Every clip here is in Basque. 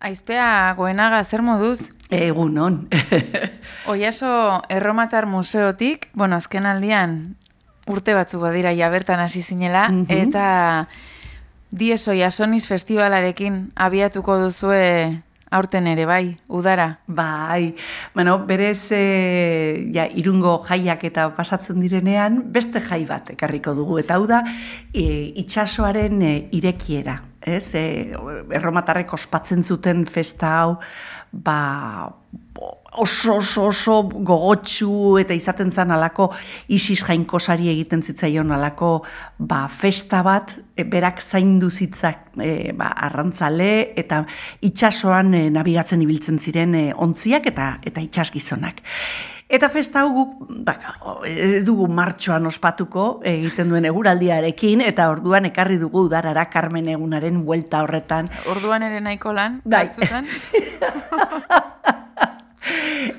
Aizpea goenaga zer moduz? Egun on. Oiaso Erromatar Museotik, bueno, azken aldian urte batzuk badira ja bertan hasi zinela, Mhm. eta Dies Oiasoniz festivalarekin abiatuko duzue aurten ere, bai, udara. Bai, bueno, berez e, ja, irungo jaiak eta pasatzen direnean, beste jai bat ekarriko dugu. Eta hau da, e, itxasoaren e, irekiera. Ez, e, erromatarrek ospatzen zuten festa hau, ba, oso, oso, oso gogotsu eta izaten zen alako isis jainkosari egiten zitzaion alako ba, festa bat, e, berak zaindu zitzak e, ba, arrantzale eta itsasoan e, nabigatzen ibiltzen ziren e, ontziak eta eta itsas gizonak. Eta festa hau guk, baka, ez dugu martxoan ospatuko egiten duen eguraldiarekin, eta orduan ekarri dugu udarara Carmen egunaren buelta horretan. Orduan ere nahiko lan, Bai. batzutan.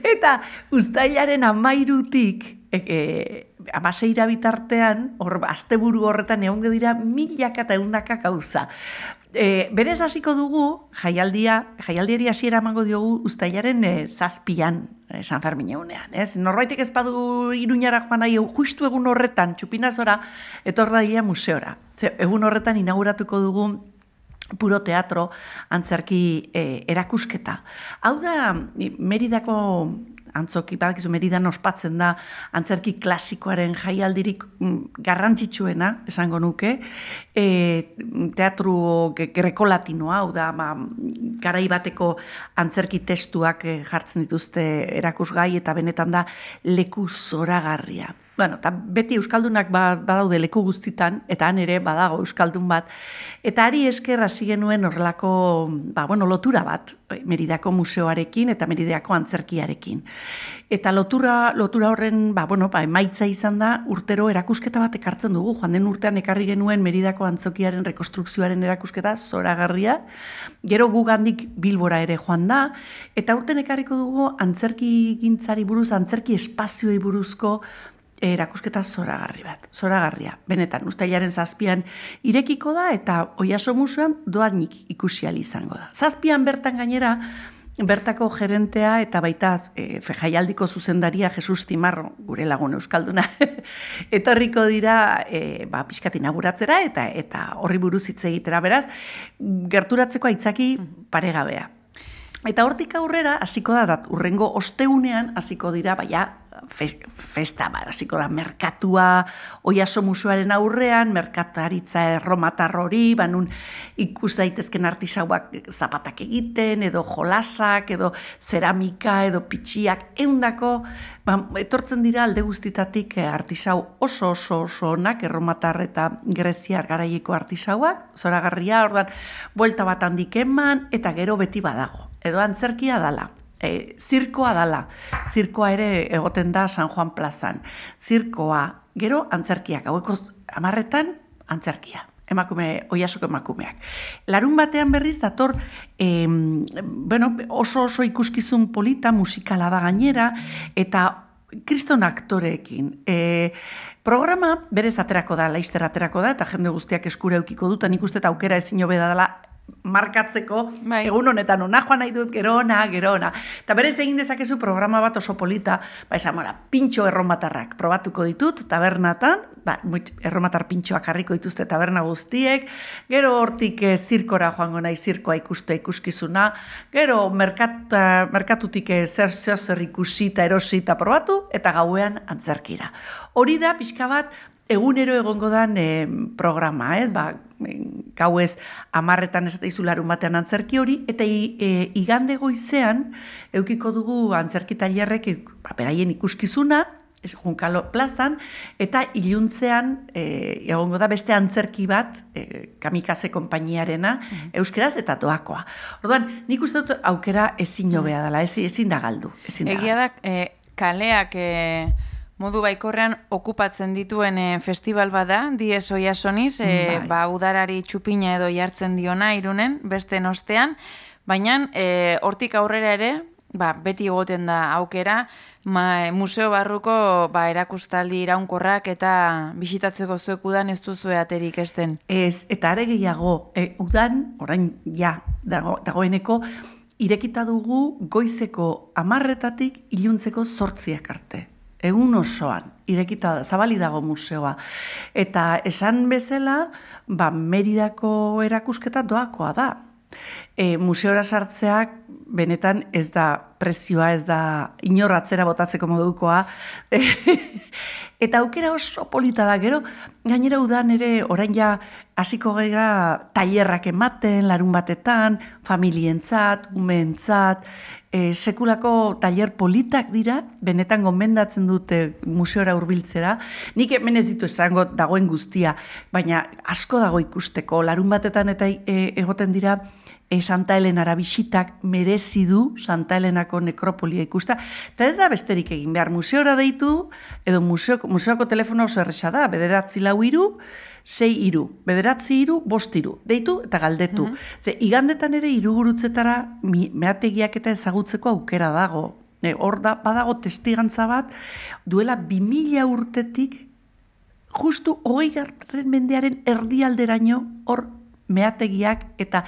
Eta ustailaren amairutik, e, e, amaseira bitartean, hor, asteburu horretan egon dira milaka eta eundaka gauza. E, berez hasiko dugu, jaialdia, jaialdiari hasiera emango diogu ustailaren e, zazpian, e, San Fermin egunean, ez? Norbaitek ez badu iruñara joan nahi, justu egun horretan, txupinazora, etor daia museora. Ze, egun horretan inauguratuko dugu puro teatro antzerki eh, erakusketa. Hau da, Meridako antzoki, badakizu Meridan ospatzen da antzerki klasikoaren jaialdirik mm, garrantzitsuena, esango nuke, e, teatru grekolatinoa, hau da, ba, garai bateko antzerki testuak eh, jartzen dituzte erakusgai eta benetan da leku zoragarria. Bueno, eta beti Euskaldunak ba, badaude leku guztitan, eta han ere badago Euskaldun bat. Eta ari esker hasi genuen horrelako, ba, bueno, lotura bat, Meridako museoarekin eta Meridako antzerkiarekin. Eta lotura, lotura horren, ba, bueno, ba, emaitza izan da, urtero erakusketa bat ekartzen dugu. Joan den urtean ekarri genuen Meridako antzokiaren rekonstrukzioaren erakusketa zoragarria. Gero gugandik Bilbora ere joan da. Eta urten ekarriko dugu antzerki gintzari buruz, antzerki espazioei buruzko erakusketa zoragarri bat, zoragarria. Benetan, ustailaren zazpian irekiko da eta oiaso museoan doanik ikusi izango da. Zazpian bertan gainera, bertako gerentea eta baita e, fejaialdiko zuzendaria Jesus Timarro, gure lagun euskalduna, etorriko dira e, ba, pixkat inauguratzera eta eta horri buruz hitz egitera beraz, gerturatzeko aitzaki paregabea. Eta hortik aurrera, hasiko da, dat, urrengo osteunean, hasiko dira, baina, fe- festa, ba, hasiko da, merkatua, oiaso musuaren aurrean, merkataritza erromatar hori, banun ikus daitezken artisauak zapatak egiten, edo jolasak, edo zeramika, edo pitxiak, eundako, ba, etortzen dira alde guztitatik eh, artisau oso oso oso onak, erromatar eta greziar garaieko artisauak, zoragarria, ordan, buelta bat handik eman, eta gero beti badago edo antzerkia dala. E, zirkoa dala. Zirkoa ere egoten da San Juan plazan. Zirkoa, gero antzerkiak, haueko amarretan antzerkia. Emakume, oiasoko emakumeak. Larun batean berriz dator, em, bueno, oso oso ikuskizun polita, musikala da gainera, eta kriston aktoreekin. E, programa berez aterako da, laizter aterako da, eta jende guztiak eskura eukiko dut, eta nik uste eta aukera ezin hobe da dela markatzeko, Bai. egun honetan ona joan nahi dut, gero ona, gero ona. Eta berez egin dezakezu programa bat oso polita, ba esan mora, pintxo erromatarrak probatuko ditut, tabernatan, ba, erromatar pintxoak jarriko dituzte taberna guztiek, gero hortik eh, zirkora joango nahi zirkoa ikuste ikuskizuna, gero merkata, merkatutik eh, zer zer zer ikusi eta erosi eta probatu, eta gauean antzerkira. Hori da pixka bat, egunero egongo dan eh, programa, ez? Ba, gauez amarretan ez daizu larun batean antzerki hori, eta i, e, igande goizean eukiko dugu antzerki tailerrek e, ba, beraien ikuskizuna, ez, Junkalo plazan, eta iluntzean e, egongo da beste antzerki bat, e, kamikaze konpainiarena, euskeraz eta doakoa. Orduan, nik uste dut aukera ezin jobea dela, ezin, ezin da galdu. Ezin da Egia da, eh, kaleak eh, modu baikorrean okupatzen dituen eh, festival bada, Dies Oiasoniz, Bai. ba, udarari txupina edo jartzen diona irunen, beste nostean, baina hortik aurrera ere, ba, beti egoten da aukera, ma, museo barruko ba, erakustaldi iraunkorrak eta bisitatzeko zuek udan ez duzue aterik esten. Ez, eta are gehiago, e, udan, orain ja, dago, dagoeneko, irekita dugu goizeko amarretatik iluntzeko sortziak arte. Egun osoan, irekita zabali dago museoa. Eta esan bezala, ba, meridako erakusketa doakoa da. E, museora sartzeak benetan ez da prezioa, ez da inorratzera botatzeko modukoa. Eta aukera oso polita da, gero, gainera udan ere orain ja hasiko gara tailerrak ematen, larun batetan, familientzat, umeentzat, e, sekulako tailer politak dira, benetan gomendatzen dute museora hurbiltzera. Nik hemen ez ditu esango dagoen guztia, baina asko dago ikusteko, larun batetan eta e, egoten dira, e, Santa Helenara bisitak merezi du Santa Helenako nekropolia ikusta. Eta ez da besterik egin behar museora deitu, edo museoko, museoko telefono oso erresa da, bederatzi lau iru, sei iru, bederatzi iru, bost iru, deitu eta galdetu. Mm Ze, igandetan ere irugurutzetara meategiak eta ezagutzeko aukera dago. E, hor da, badago testigantza bat, duela bi mila urtetik, justu hogei garren mendearen erdialderaino hor meategiak eta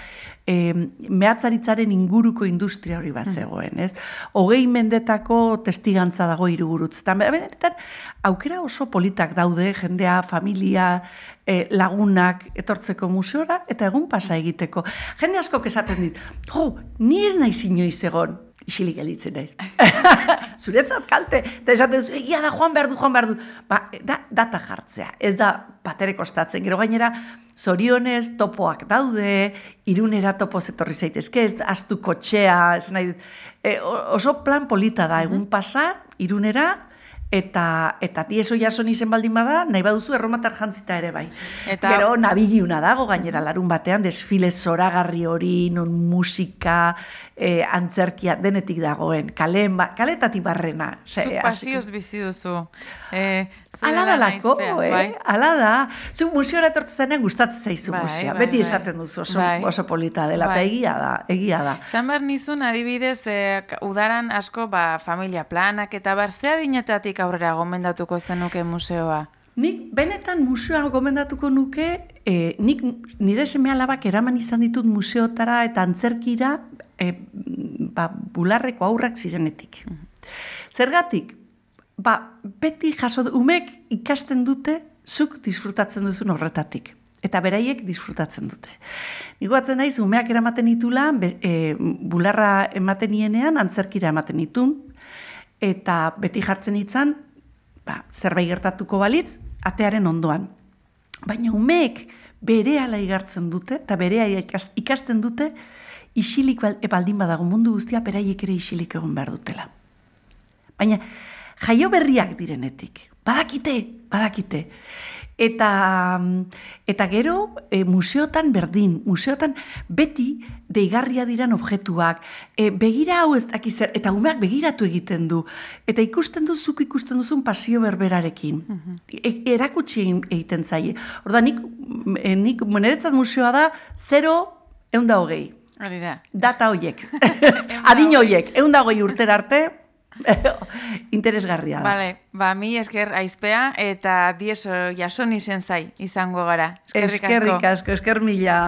e, mehatzaritzaren inguruko industria hori bat zegoen, ez? Hogei mendetako testigantza dago irugurutz. Eta benetan, aukera oso politak daude, jendea, familia, e, lagunak etortzeko museora, eta egun pasa egiteko. Jende asko esaten dit, jo, ni ez nahi inoiz egon, isilik elitzen naiz. Zuretzat kalte, eta esaten duzu, egia da, joan behar du, joan behar du. Ba, da, data jartzea, ez da patere kostatzen. Gero gainera, zorionez topoak daude, irunera topo zetorri zaitezke, ez astu kotxea, ez nahi, e, oso plan polita da, egun pasa, irunera, eta eta tieso jason izen baldin bada, nahi baduzu erromatar jantzita ere bai. Eta... Gero, nabiliuna dago, gainera larun batean, desfile zoragarri hori, non musika, e, antzerkia, denetik dagoen, kale, ba, kaletatik barrena. Zuk pasioz bizi duzu. E, ala da lako, eh? Bai. Ala da. Zuk museora etortu zenean gustatzen zaizu bai, museoa. Bai, Beti bai. esaten duzu oso, bai. oso polita dela, bai. egia da, egia da. Xamar nizun adibidez, e, udaran asko ba, familia planak, eta bar, zea dinetatik aurrera gomendatuko zenuke museoa? Nik benetan museoa gomendatuko nuke, e, nik nire seme alabak eraman izan ditut museotara eta antzerkira e, ba, bularreko aurrak zirenetik. Mhm. Zergatik, ba, beti jaso umek ikasten dute zuk disfrutatzen duzun horretatik. Eta beraiek disfrutatzen dute. Nigoatzen naiz, umeak eramaten itula, e, bularra ematen nienean, antzerkira ematen itun, eta beti jartzen itzan, ba, zerbait gertatuko balitz, atearen ondoan. Baina umeek bere ala igartzen dute, eta bere ikasten dute, isilik baldin badago mundu guztia, beraiek ere isilik egon behar dutela. Baina, jaio berriak direnetik, badakite, badakite. Eta, eta gero, e, museotan berdin, museotan beti deigarria diran objektuak, e, begira hau ez dakizer, eta umeak begiratu egiten du, eta ikusten du, zuk ikusten duzun pasio berberarekin. Mm e, erakutsi egiten zaie. Horda, nik, e, nik moneretzat museoa da, 0, eunda hogei. Data hoiek. Adin hoiek. Eunda hogei urter arte, interesgarria da. Vale, ba, mi esker aizpea eta dieso jason izen zai izango gara. Eskerrik asko. Eskerrik asko, esker mila.